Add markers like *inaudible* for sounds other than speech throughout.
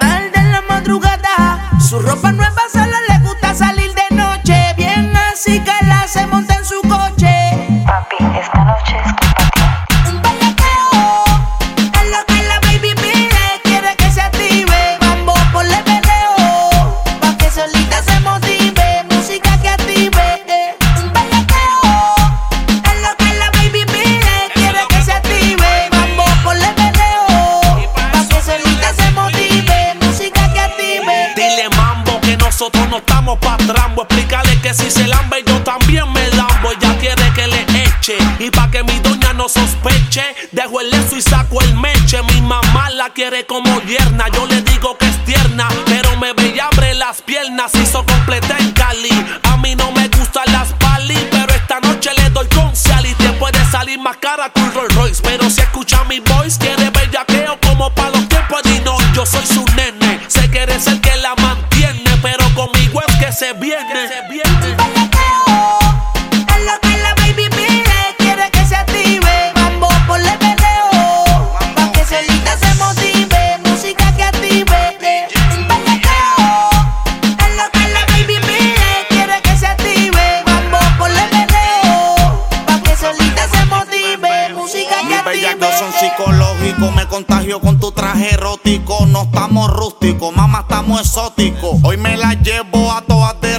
Tarde en la madrugada, su ropa nueva nosotros no estamos pa' trambo. Explícale que si se lambe yo también me lambo. Ella quiere que le eche. Y pa' que mi doña no sospeche, dejo el leso y saco el meche. Mi mamá la quiere como yerna. Yo le digo que es tierna, pero me ve y abre las piernas. Hizo completa en Cali. Me contagio con tu traje erótico. No estamos rústicos, mamá, estamos exóticos. Hoy me la llevo a todas de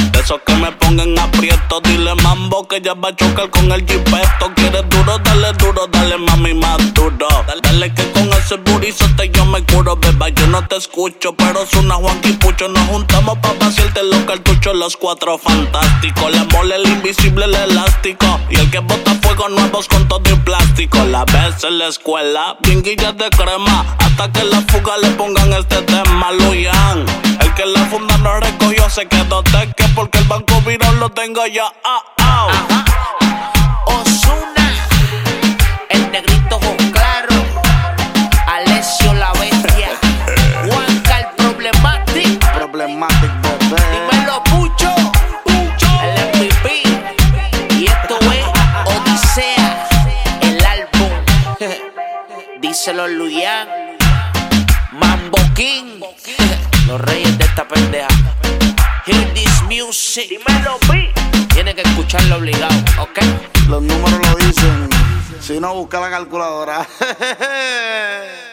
Dile mambo que ya va a chocar con el jipeto Quieres duro, dale duro, dale mami más duro. Dale, que con ese burizote yo me curo Beba, yo no te escucho Pero suena Juan Pucho Nos juntamos pa' vaciarte los cartuchos Los cuatro fantásticos. La mole, el invisible, el elástico. Y el que bota fuego nuevos con todo y plástico. La ves en la escuela Binguillas de crema. Hasta que la fuga le pongan este tema Luyan. El que la funda no recogió se quedó teque porque el banco viró lo tengo ya. Ah, ah. Osuna, el negrito ojo claro, Alessio la bestia, Juanca el problemático, Problematic, bebé. dímelo Pucho, el MVP, y esto es Odisea, el álbum, díselo Luyan, Mambo King, los reyes de esta pendeja. Music. Dímelo, B. Tiene que escucharlo obligado, ¿ok? Los números lo dicen. Si no, busca la calculadora. *laughs*